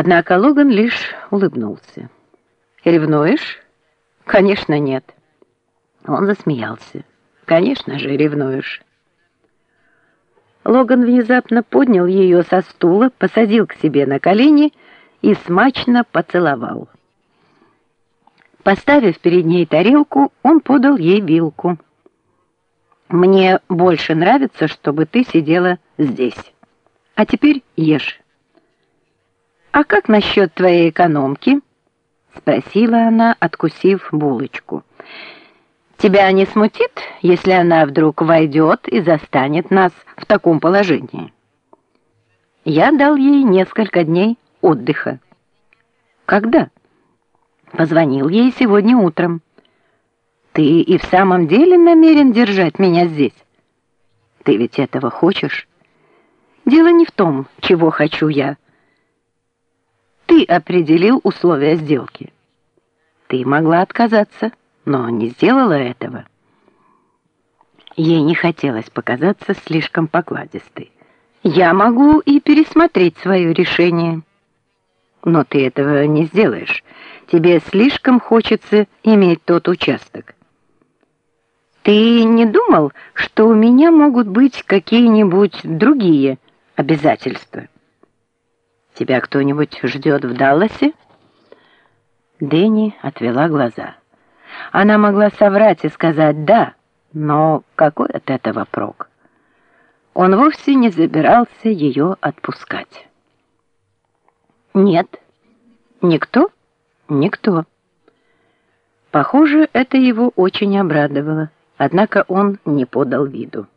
Однако Логан лишь улыбнулся. «Ревнуешь?» «Конечно, нет». Он засмеялся. «Конечно же, ревнуешь». Логан внезапно поднял ее со стула, посадил к себе на колени и смачно поцеловал. Поставив перед ней тарелку, он подал ей вилку. «Мне больше нравится, чтобы ты сидела здесь. А теперь ешь». «А как насчет твоей экономки?» — спросила она, откусив булочку. «Тебя не смутит, если она вдруг войдет и застанет нас в таком положении?» Я дал ей несколько дней отдыха. «Когда?» «Позвонил ей сегодня утром». «Ты и в самом деле намерен держать меня здесь?» «Ты ведь этого хочешь?» «Дело не в том, чего хочу я» определил условия сделки. Ты могла отказаться, но не сделала этого. Ей не хотелось показаться слишком покладистой. Я могу и пересмотреть свое решение. Но ты этого не сделаешь. Тебе слишком хочется иметь тот участок. Ты не думал, что у меня могут быть какие-нибудь другие обязательства? Тебя кто-нибудь ждет в Далласе?» Дэнни отвела глаза. Она могла соврать и сказать «да», но какой от этого прок? Он вовсе не забирался ее отпускать. «Нет, никто? Никто». Похоже, это его очень обрадовало, однако он не подал виду.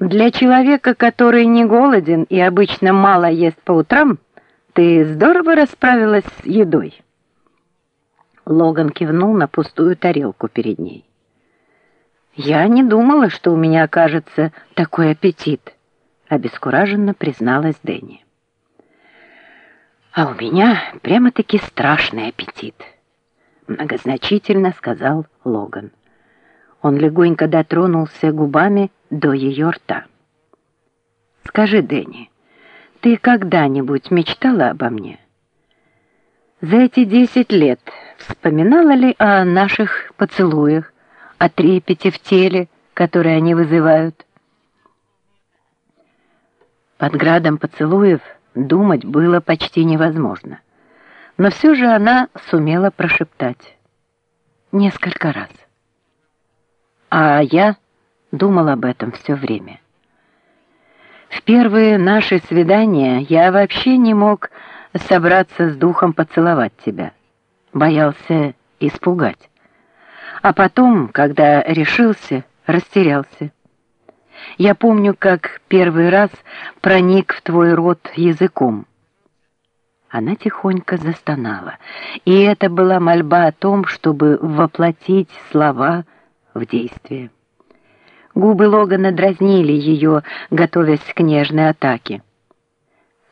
Для человека, который не голоден и обычно мало ест по утрам, ты здорово расправилась с едой. Логан кивнул на пустую тарелку перед ней. Я не думала, что у меня окажется такой аппетит, обескураженно призналась Дэнни. А у меня прямо-таки страшный аппетит, многозначительно сказал Логан. Он легонько дотронулся губами до ее рта. «Скажи, Дэнни, ты когда-нибудь мечтала обо мне? За эти десять лет вспоминала ли о наших поцелуях, о трепете в теле, который они вызывают?» Под градом поцелуев думать было почти невозможно, но все же она сумела прошептать несколько раз. А я думал об этом все время. В первые наши свидания я вообще не мог собраться с духом поцеловать тебя. Боялся испугать. А потом, когда решился, растерялся. Я помню, как первый раз проник в твой рот языком. Она тихонько застонала, и это была мольба о том, чтобы воплотить слова в действие. Губы Логана дразнили ее, готовясь к нежной атаке.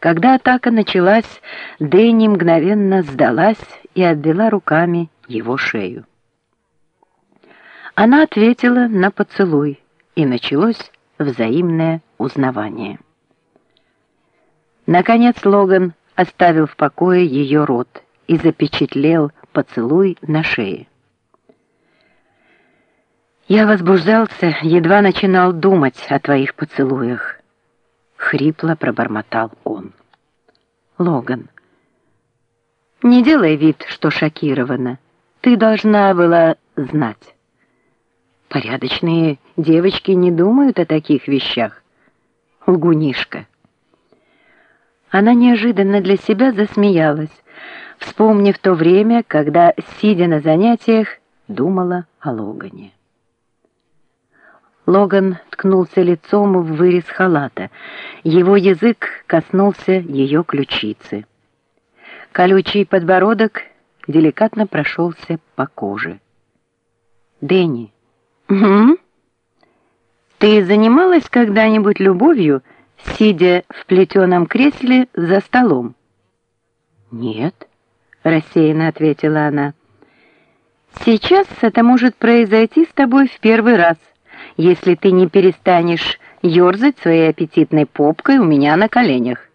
Когда атака началась, Дэнни мгновенно сдалась и обвела руками его шею. Она ответила на поцелуй, и началось взаимное узнавание. Наконец Логан оставил в покое ее рот и запечатлел поцелуй на шее. Я возбуждался, едва начинал думать о твоих поцелуях. Хрипло пробормотал он. Логан, не делай вид, что шокирована. Ты должна была знать. Порядочные девочки не думают о таких вещах. Лгунишка. Она неожиданно для себя засмеялась, вспомнив то время, когда, сидя на занятиях, думала о Логане. Логан ткнулся лицом в вырез халата. Его язык коснулся ее ключицы. Колючий подбородок деликатно прошелся по коже. «Дэнни, угу. ты занималась когда-нибудь любовью, сидя в плетеном кресле за столом?» «Нет», — рассеянно ответила она. «Сейчас это может произойти с тобой в первый раз» если ты не перестанешь ерзать своей аппетитной попкой у меня на коленях.